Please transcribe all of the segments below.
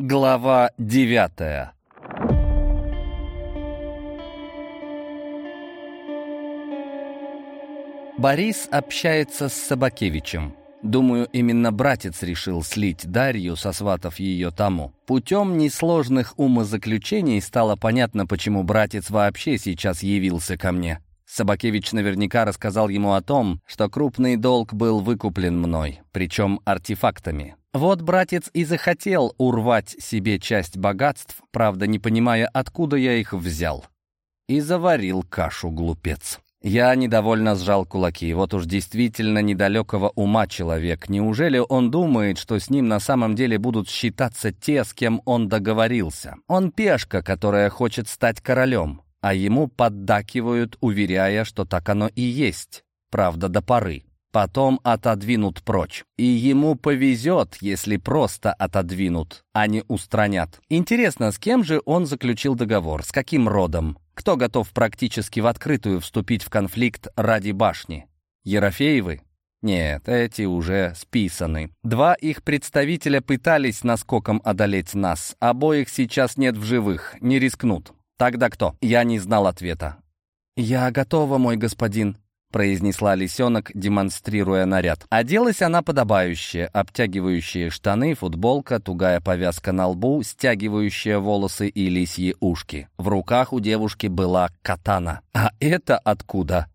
Глава девятая Борис общается с Собакевичем. Думаю, именно братец решил слить Дарью, сосватав ее тому. Путем несложных умозаключений стало понятно, почему братец вообще сейчас явился ко мне. Собакевич наверняка рассказал ему о том, что крупный долг был выкуплен мной, причем артефактами. Вот братец и захотел урвать себе часть богатств, правда, не понимая, откуда я их взял. И заварил кашу глупец. Я недовольно сжал кулаки. Вот уж действительно недалекого ума человек. Неужели он думает, что с ним на самом деле будут считаться те, с кем он договорился? Он пешка, которая хочет стать королем а ему поддакивают, уверяя, что так оно и есть, правда, до поры. Потом отодвинут прочь. И ему повезет, если просто отодвинут, а не устранят. Интересно, с кем же он заключил договор, с каким родом? Кто готов практически в открытую вступить в конфликт ради башни? Ерофеевы? Нет, эти уже списаны. Два их представителя пытались наскоком одолеть нас. Обоих сейчас нет в живых, не рискнут. «Тогда кто?» Я не знал ответа. «Я готова, мой господин», — произнесла лисенок, демонстрируя наряд. Оделась она подобающая, обтягивающие штаны, футболка, тугая повязка на лбу, стягивающая волосы и лисьи ушки. В руках у девушки была катана. «А это откуда?»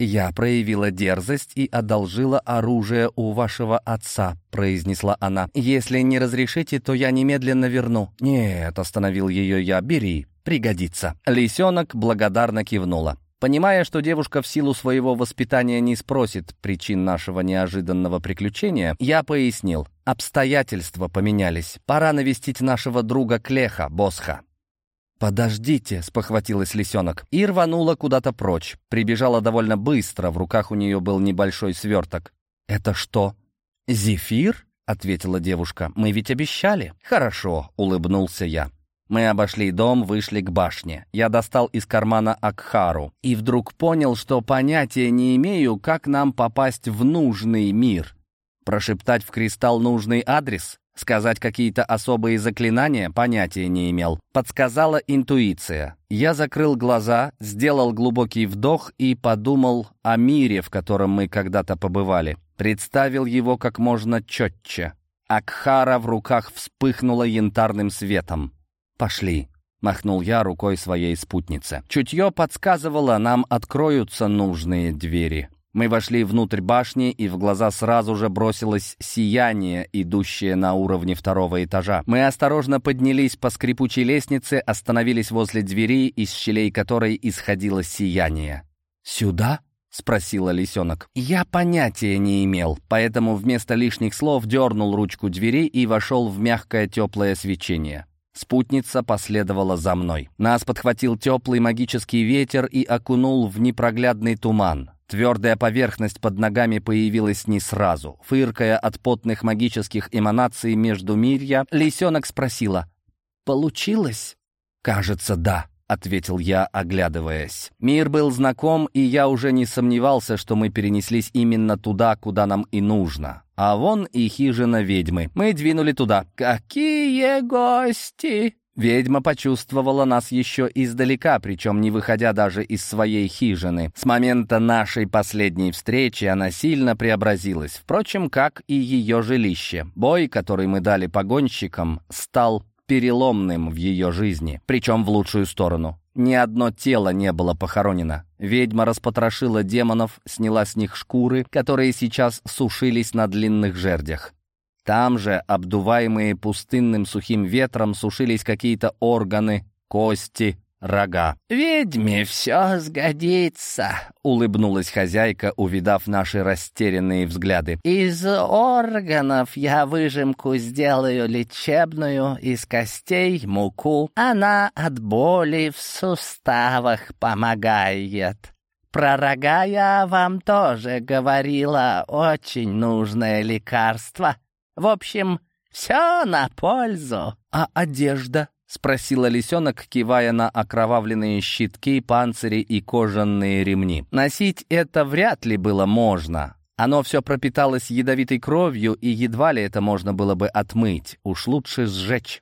«Я проявила дерзость и одолжила оружие у вашего отца», — произнесла она. «Если не разрешите, то я немедленно верну». «Нет», — остановил ее я, — «бери, пригодится». Лисенок благодарно кивнула. Понимая, что девушка в силу своего воспитания не спросит причин нашего неожиданного приключения, я пояснил. Обстоятельства поменялись. Пора навестить нашего друга Клеха, Босха. «Подождите», — спохватилась лисенок, и рванула куда-то прочь. Прибежала довольно быстро, в руках у нее был небольшой сверток. «Это что, зефир?» — ответила девушка. «Мы ведь обещали». «Хорошо», — улыбнулся я. Мы обошли дом, вышли к башне. Я достал из кармана Акхару и вдруг понял, что понятия не имею, как нам попасть в нужный мир. Прошептать в кристалл нужный адрес? Сказать какие-то особые заклинания понятия не имел. Подсказала интуиция. Я закрыл глаза, сделал глубокий вдох и подумал о мире, в котором мы когда-то побывали. Представил его как можно четче. Акхара в руках вспыхнула янтарным светом. «Пошли», — махнул я рукой своей спутнице. Чутье подсказывало, нам откроются нужные двери. Мы вошли внутрь башни, и в глаза сразу же бросилось сияние, идущее на уровне второго этажа. Мы осторожно поднялись по скрипучей лестнице, остановились возле двери, из щелей которой исходило сияние. «Сюда?» — спросила лисенок. Я понятия не имел, поэтому вместо лишних слов дернул ручку двери и вошел в мягкое теплое свечение. Спутница последовала за мной. Нас подхватил теплый магический ветер и окунул в непроглядный туман. Твердая поверхность под ногами появилась не сразу. Фыркая от потных магических эманаций между мирья, лисенок спросила «Получилось?» «Кажется, да», — ответил я, оглядываясь. Мир был знаком, и я уже не сомневался, что мы перенеслись именно туда, куда нам и нужно. А вон и хижина ведьмы. Мы двинули туда. «Какие гости!» Ведьма почувствовала нас еще издалека, причем не выходя даже из своей хижины. С момента нашей последней встречи она сильно преобразилась, впрочем, как и ее жилище. Бой, который мы дали погонщикам, стал переломным в ее жизни, причем в лучшую сторону. Ни одно тело не было похоронено. Ведьма распотрошила демонов, сняла с них шкуры, которые сейчас сушились на длинных жердях. Там же, обдуваемые пустынным сухим ветром, сушились какие-то органы, кости, рога. «Ведьме все сгодится», — улыбнулась хозяйка, увидав наши растерянные взгляды. «Из органов я выжимку сделаю лечебную, из костей — муку. Она от боли в суставах помогает». Про рога я вам тоже говорила, очень нужное лекарство. В общем, все на пользу. А одежда? — спросила лисенок, кивая на окровавленные щитки, панцири и кожаные ремни. «Носить это вряд ли было можно. Оно все пропиталось ядовитой кровью, и едва ли это можно было бы отмыть. Уж лучше сжечь».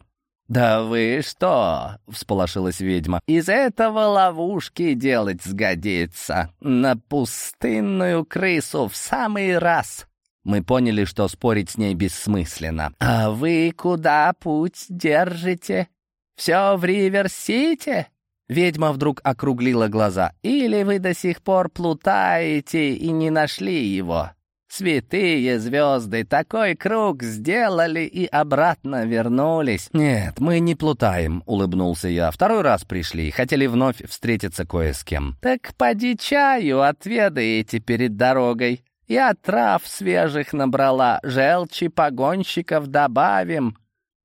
«Да вы что?» — всполошилась ведьма. «Из этого ловушки делать сгодится. На пустынную крысу в самый раз!» Мы поняли, что спорить с ней бессмысленно. «А вы куда путь держите? Все в Риверсите?» Ведьма вдруг округлила глаза. «Или вы до сих пор плутаете и не нашли его?» Святые звезды, такой круг сделали и обратно вернулись. Нет, мы не плутаем, улыбнулся я. Второй раз пришли, хотели вновь встретиться кое с кем. Так поди чаю отведаете перед дорогой. Я трав свежих набрала, желчи погонщиков добавим.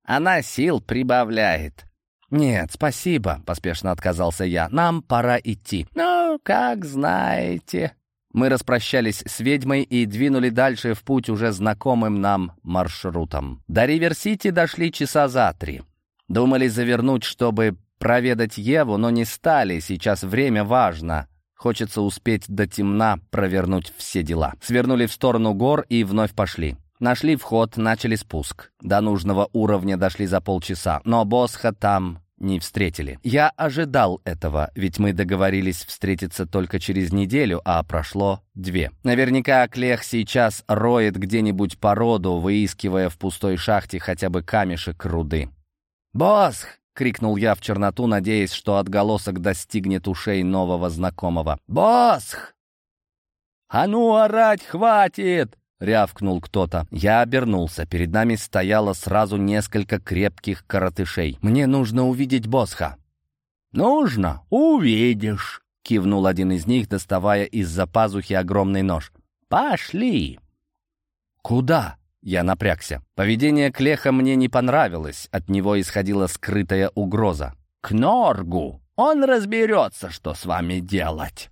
Она сил прибавляет. «Нет, спасибо», — поспешно отказался я. «Нам пора идти». «Ну, как знаете», мы распрощались с ведьмой и двинули дальше в путь уже знакомым нам маршрутом. До Ривер-Сити дошли часа за три. Думали завернуть, чтобы проведать Еву, но не стали, сейчас время важно. Хочется успеть до темна провернуть все дела. Свернули в сторону гор и вновь пошли. Нашли вход, начали спуск. До нужного уровня дошли за полчаса, но Босха там не встретили. Я ожидал этого, ведь мы договорились встретиться только через неделю, а прошло две. Наверняка Клех сейчас роет где-нибудь породу, выискивая в пустой шахте хотя бы камешек руды. «Босх!» — крикнул я в черноту, надеясь, что отголосок достигнет ушей нового знакомого. «Босх!» «А ну, орать хватит!» — рявкнул кто-то. Я обернулся. Перед нами стояло сразу несколько крепких коротышей. «Мне нужно увидеть Босха». «Нужно? Увидишь!» — кивнул один из них, доставая из-за пазухи огромный нож. «Пошли!» «Куда?» Я напрягся. Поведение Клеха мне не понравилось. От него исходила скрытая угроза. «К Норгу! Он разберется, что с вами делать!»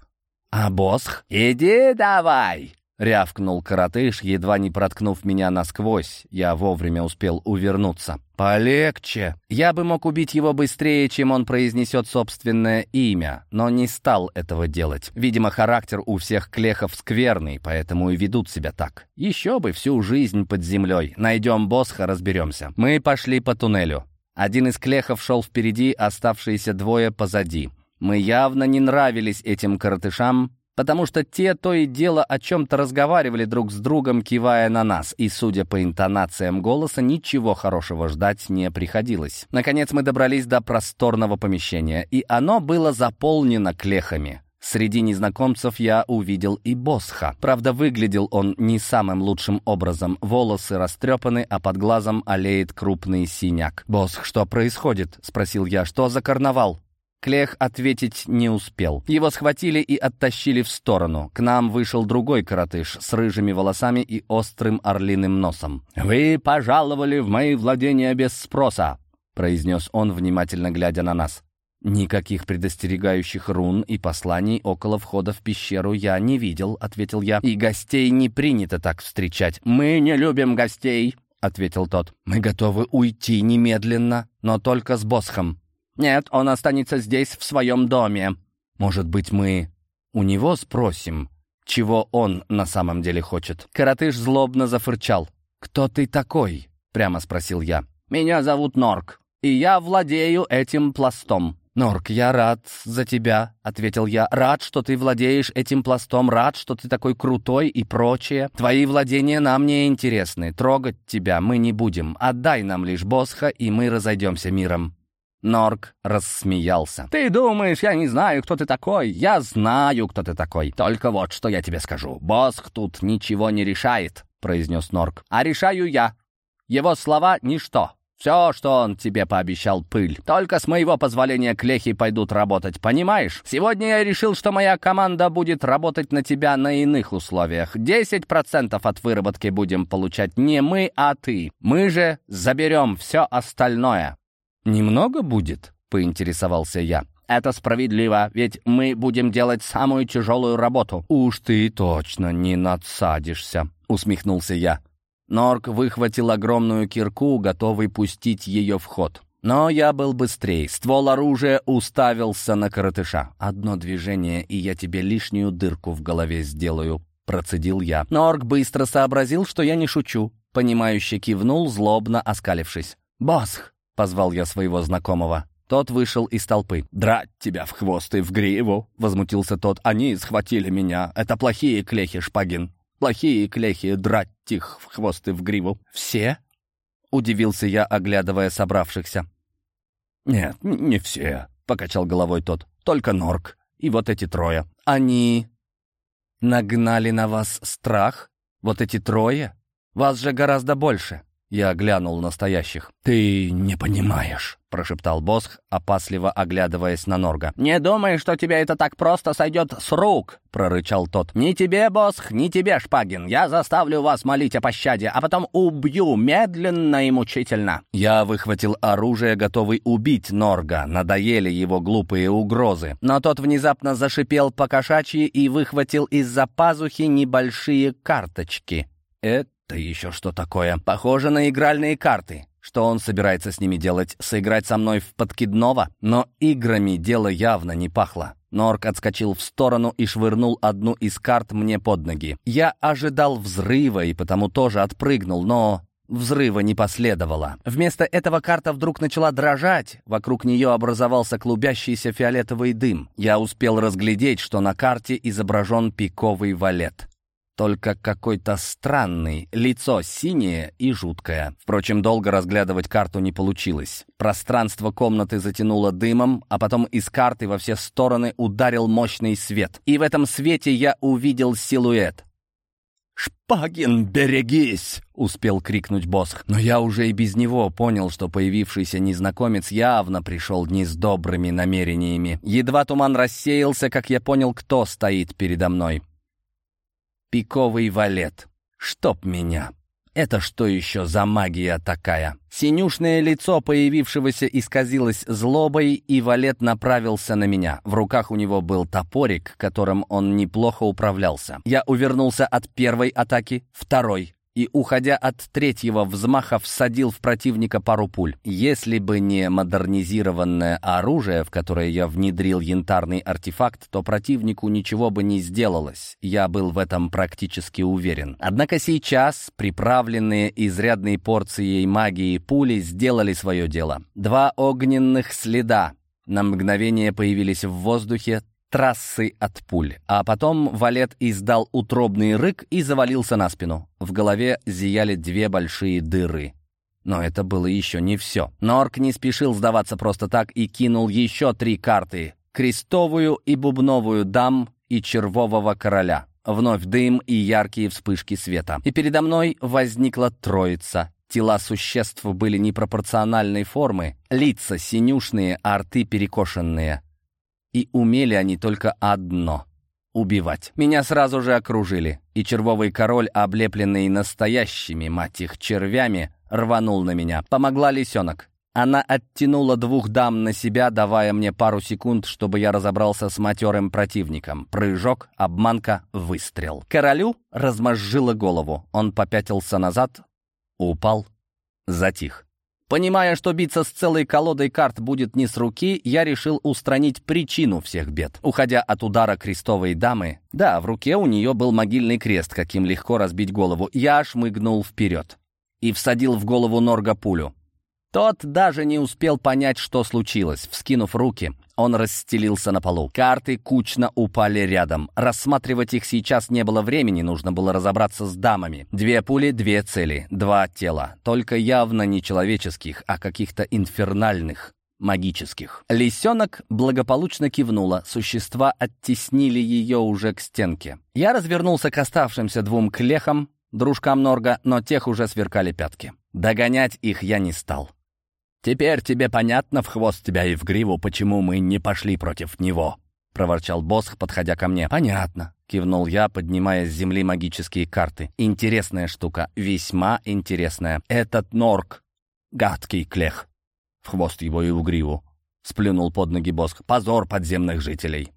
«А Босх?» «Иди давай!» Рявкнул коротыш, едва не проткнув меня насквозь. Я вовремя успел увернуться. «Полегче!» Я бы мог убить его быстрее, чем он произнесет собственное имя, но не стал этого делать. Видимо, характер у всех клехов скверный, поэтому и ведут себя так. Еще бы всю жизнь под землей. Найдем Босха, разберемся. Мы пошли по туннелю. Один из клехов шел впереди, оставшиеся двое позади. Мы явно не нравились этим коротышам, потому что те то и дело о чем-то разговаривали друг с другом, кивая на нас, и, судя по интонациям голоса, ничего хорошего ждать не приходилось. Наконец мы добрались до просторного помещения, и оно было заполнено клехами. Среди незнакомцев я увидел и Босха. Правда, выглядел он не самым лучшим образом. Волосы растрепаны, а под глазом олеет крупный синяк. «Босх, что происходит?» — спросил я. «Что за карнавал?» Клех ответить не успел. Его схватили и оттащили в сторону. К нам вышел другой коротыш с рыжими волосами и острым орлиным носом. «Вы пожаловали в мои владения без спроса», — произнес он, внимательно глядя на нас. «Никаких предостерегающих рун и посланий около входа в пещеру я не видел», — ответил я. «И гостей не принято так встречать». «Мы не любим гостей», — ответил тот. «Мы готовы уйти немедленно, но только с Босхом». «Нет, он останется здесь, в своем доме». «Может быть, мы у него спросим, чего он на самом деле хочет?» Каратыш злобно зафырчал. «Кто ты такой?» — прямо спросил я. «Меня зовут Норк, и я владею этим пластом». «Норк, я рад за тебя», — ответил я. «Рад, что ты владеешь этим пластом, рад, что ты такой крутой и прочее. Твои владения нам не интересны. Трогать тебя мы не будем. Отдай нам лишь Босха, и мы разойдемся миром». Норк рассмеялся. «Ты думаешь, я не знаю, кто ты такой? Я знаю, кто ты такой. Только вот что я тебе скажу. Босх тут ничего не решает», — произнес Норк. «А решаю я. Его слова — ничто. Все, что он тебе пообещал, пыль. Только с моего позволения клехи пойдут работать, понимаешь? Сегодня я решил, что моя команда будет работать на тебя на иных условиях. 10% от выработки будем получать не мы, а ты. Мы же заберем все остальное. «Немного будет?» — поинтересовался я. «Это справедливо, ведь мы будем делать самую тяжелую работу». «Уж ты точно не надсадишься», — усмехнулся я. Норк выхватил огромную кирку, готовый пустить ее в ход. Но я был быстрее. Ствол оружия уставился на коротыша. «Одно движение, и я тебе лишнюю дырку в голове сделаю», — процедил я. Норк быстро сообразил, что я не шучу. Понимающе кивнул, злобно оскалившись. «Босх, — позвал я своего знакомого. Тот вышел из толпы. «Драть тебя в хвост и в гриву!» — возмутился тот. «Они схватили меня. Это плохие клехи, Шпагин. Плохие клехи, драть их в хвост и в гриву». «Все?» — удивился я, оглядывая собравшихся. «Нет, не все», — покачал головой тот. «Только Норк и вот эти трое. Они нагнали на вас страх? Вот эти трое? Вас же гораздо больше». Я глянул настоящих. «Ты не понимаешь», — прошептал Босх, опасливо оглядываясь на Норга. «Не думай, что тебе это так просто сойдет с рук», — прорычал тот. «Ни тебе, Босх, ни тебе, Шпагин. Я заставлю вас молить о пощаде, а потом убью медленно и мучительно». Я выхватил оружие, готовый убить Норга. Надоели его глупые угрозы. Но тот внезапно зашипел по-кошачьи и выхватил из-за пазухи небольшие карточки. Это это еще что такое? Похоже на игральные карты. Что он собирается с ними делать? Сыграть со мной в подкидного? Но играми дело явно не пахло. Норк отскочил в сторону и швырнул одну из карт мне под ноги. Я ожидал взрыва и потому тоже отпрыгнул, но взрыва не последовало. Вместо этого карта вдруг начала дрожать. Вокруг нее образовался клубящийся фиолетовый дым. Я успел разглядеть, что на карте изображен пиковый валет. Только какой-то странный, лицо синее и жуткое. Впрочем, долго разглядывать карту не получилось. Пространство комнаты затянуло дымом, а потом из карты во все стороны ударил мощный свет. И в этом свете я увидел силуэт. «Шпагин, берегись!» — успел крикнуть Босх. Но я уже и без него понял, что появившийся незнакомец явно пришел не с добрыми намерениями. Едва туман рассеялся, как я понял, кто стоит передо мной пиковый валет. Чтоб меня! Это что еще за магия такая? Синюшное лицо появившегося исказилось злобой, и валет направился на меня. В руках у него был топорик, которым он неплохо управлялся. Я увернулся от первой атаки, второй и, уходя от третьего взмаха, всадил в противника пару пуль. Если бы не модернизированное оружие, в которое я внедрил янтарный артефакт, то противнику ничего бы не сделалось. Я был в этом практически уверен. Однако сейчас приправленные изрядной порцией магии пули сделали свое дело. Два огненных следа на мгновение появились в воздухе, трассы от пуль. А потом валет издал утробный рык и завалился на спину. В голове зияли две большие дыры. Но это было еще не все. Норк не спешил сдаваться просто так и кинул еще три карты. Крестовую и бубновую дам и червового короля. Вновь дым и яркие вспышки света. И передо мной возникла троица. Тела существ были непропорциональной формы, лица синюшные, а рты перекошенные. И умели они только одно — убивать. Меня сразу же окружили, и червовый король, облепленный настоящими, мать их, червями, рванул на меня. Помогла лисенок. Она оттянула двух дам на себя, давая мне пару секунд, чтобы я разобрался с матерым противником. Прыжок, обманка, выстрел. Королю размозжило голову. Он попятился назад, упал, затих. Понимая, что биться с целой колодой карт будет не с руки, я решил устранить причину всех бед. Уходя от удара крестовой дамы, да, в руке у нее был могильный крест, каким легко разбить голову, я шмыгнул вперед и всадил в голову Норга пулю. Тот даже не успел понять, что случилось. Вскинув руки, он расстелился на полу. Карты кучно упали рядом. Рассматривать их сейчас не было времени, нужно было разобраться с дамами. Две пули, две цели, два тела. Только явно не человеческих, а каких-то инфернальных магических. Лисенок благополучно кивнула, существа оттеснили ее уже к стенке. Я развернулся к оставшимся двум клехам, дружкам Норга, но тех уже сверкали пятки. Догонять их я не стал. «Теперь тебе понятно в хвост тебя и в гриву, почему мы не пошли против него», — проворчал Босх, подходя ко мне. «Понятно», — кивнул я, поднимая с земли магические карты. «Интересная штука, весьма интересная. Этот норк, гадкий клех». В хвост его и в гриву. Сплюнул под ноги Босх. «Позор подземных жителей».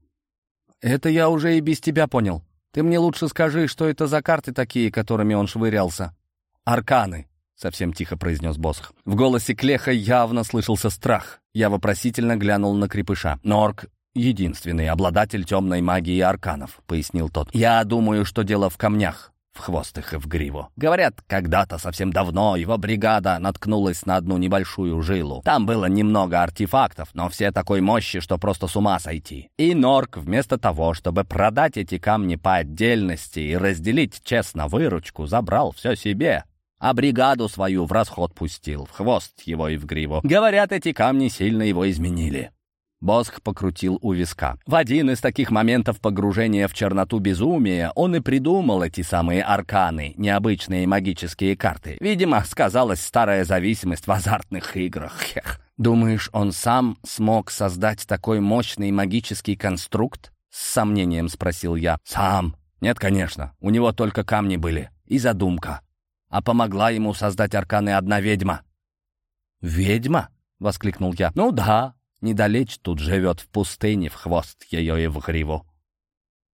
«Это я уже и без тебя понял. Ты мне лучше скажи, что это за карты такие, которыми он швырялся?» «Арканы», — совсем тихо произнес Босх. В голосе Клеха явно слышался страх. Я вопросительно глянул на крепыша. «Норк — единственный обладатель темной магии арканов», — пояснил тот. «Я думаю, что дело в камнях. в хвост их и в гриву. Говорят, когда-то совсем давно его бригада наткнулась на одну небольшую жилу. Там было немного артефактов, но все такой мощи, что просто с ума сойти. И Норк вместо того, чтобы продать эти камни по отдельности и разделить честно выручку, забрал все себе. А бригаду свою в расход пустил, в хвост его и в гриву. Говорят, эти камни сильно его изменили. Босх покрутил у виска. В один из таких моментов погружения в черноту безумия он и придумал эти самые арканы, необычные магические карты. Видимо, сказалась старая зависимость в азартных играх. Хех. Думаешь, он сам смог создать такой мощный магический конструкт? С сомнением спросил я. Сам. Нет, конечно. У него только камни были. И задумка. А помогла ему создать арканы одна ведьма. «Ведьма?» — воскликнул я. «Ну да, Недалече тут живет в пустыне, в хвост ее и в гриву.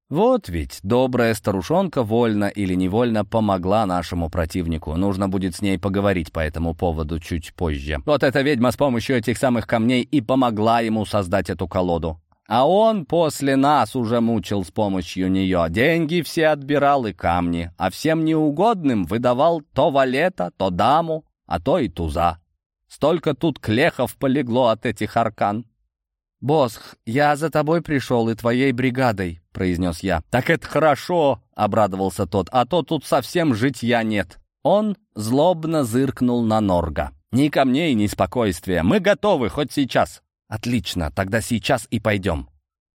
Вот ведь добрая старушонка вольно или невольно помогла нашему противнику. Нужно будет с ней поговорить по этому поводу чуть позже. Вот эта ведьма с помощью этих самых камней и помогла ему создать эту колоду. А он после нас уже мучил с помощью нее. Деньги все отбирал и камни, а всем неугодным выдавал то валета, то даму, а то и туза. Столько тут клехов полегло от этих аркан. «Босх, я за тобой пришел и твоей бригадой», — произнес я. «Так это хорошо», — обрадовался тот, «а то тут совсем житья нет». Он злобно зыркнул на Норга. «Ни камней, ни спокойствия. Мы готовы хоть сейчас». «Отлично, тогда сейчас и пойдем».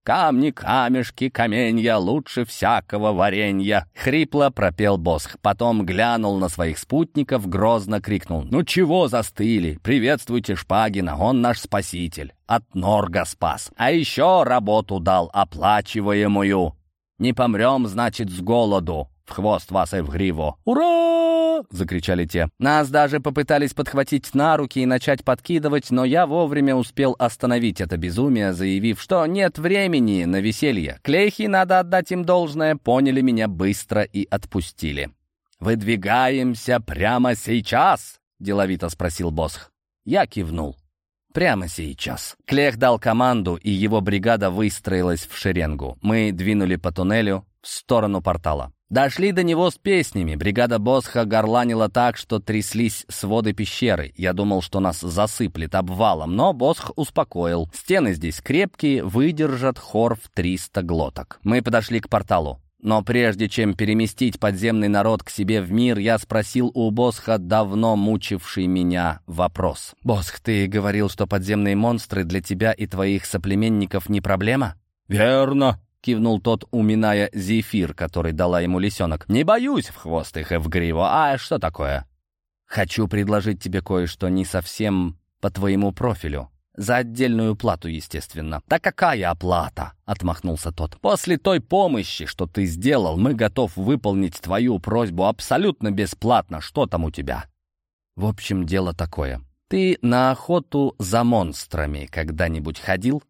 «Камни, камешки, каменья, лучше всякого варенья!» — хрипло пропел Босх. Потом глянул на своих спутников, грозно крикнул. «Ну чего застыли? Приветствуйте Шпагина, он наш спаситель. От Норга спас. А еще работу дал, оплачиваемую. Не помрем, значит, с голоду. В хвост вас и в гриву. «Ура!» — закричали те. Нас даже попытались подхватить на руки и начать подкидывать, но я вовремя успел остановить это безумие, заявив, что нет времени на веселье. Клейхи, надо отдать им должное, поняли меня быстро и отпустили. «Выдвигаемся прямо сейчас?» — деловито спросил Босх. Я кивнул. Прямо сейчас. Клех дал команду, и его бригада выстроилась в шеренгу. Мы двинули по туннелю в сторону портала. Дошли до него с песнями. Бригада Босха горланила так, что тряслись своды пещеры. Я думал, что нас засыплет обвалом, но Босх успокоил. Стены здесь крепкие, выдержат хор в 300 глоток. Мы подошли к порталу. Но прежде чем переместить подземный народ к себе в мир, я спросил у Босха давно мучивший меня вопрос. «Босх, ты говорил, что подземные монстры для тебя и твоих соплеменников не проблема?» «Верно», кивнул тот, уминая зефир, который дала ему лисенок. «Не боюсь в хвост их и в гриву. А что такое?» «Хочу предложить тебе кое-что не совсем по твоему профилю. За отдельную плату, естественно». «Да какая оплата?» — отмахнулся тот. «После той помощи, что ты сделал, мы готов выполнить твою просьбу абсолютно бесплатно. Что там у тебя?» «В общем, дело такое. Ты на охоту за монстрами когда-нибудь ходил?»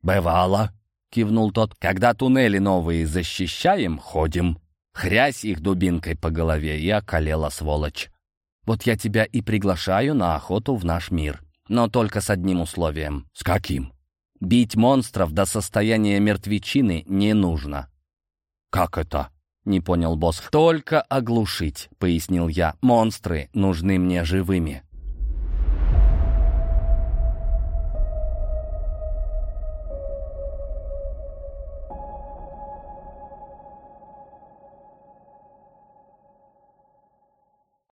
«Бывало», кивнул тот. «Когда туннели новые защищаем, ходим. Хрясь их дубинкой по голове, и околела сволочь. Вот я тебя и приглашаю на охоту в наш мир. Но только с одним условием». «С каким?» «Бить монстров до состояния мертвечины не нужно». «Как это?» — не понял босс. «Только оглушить», — пояснил я. «Монстры нужны мне живыми.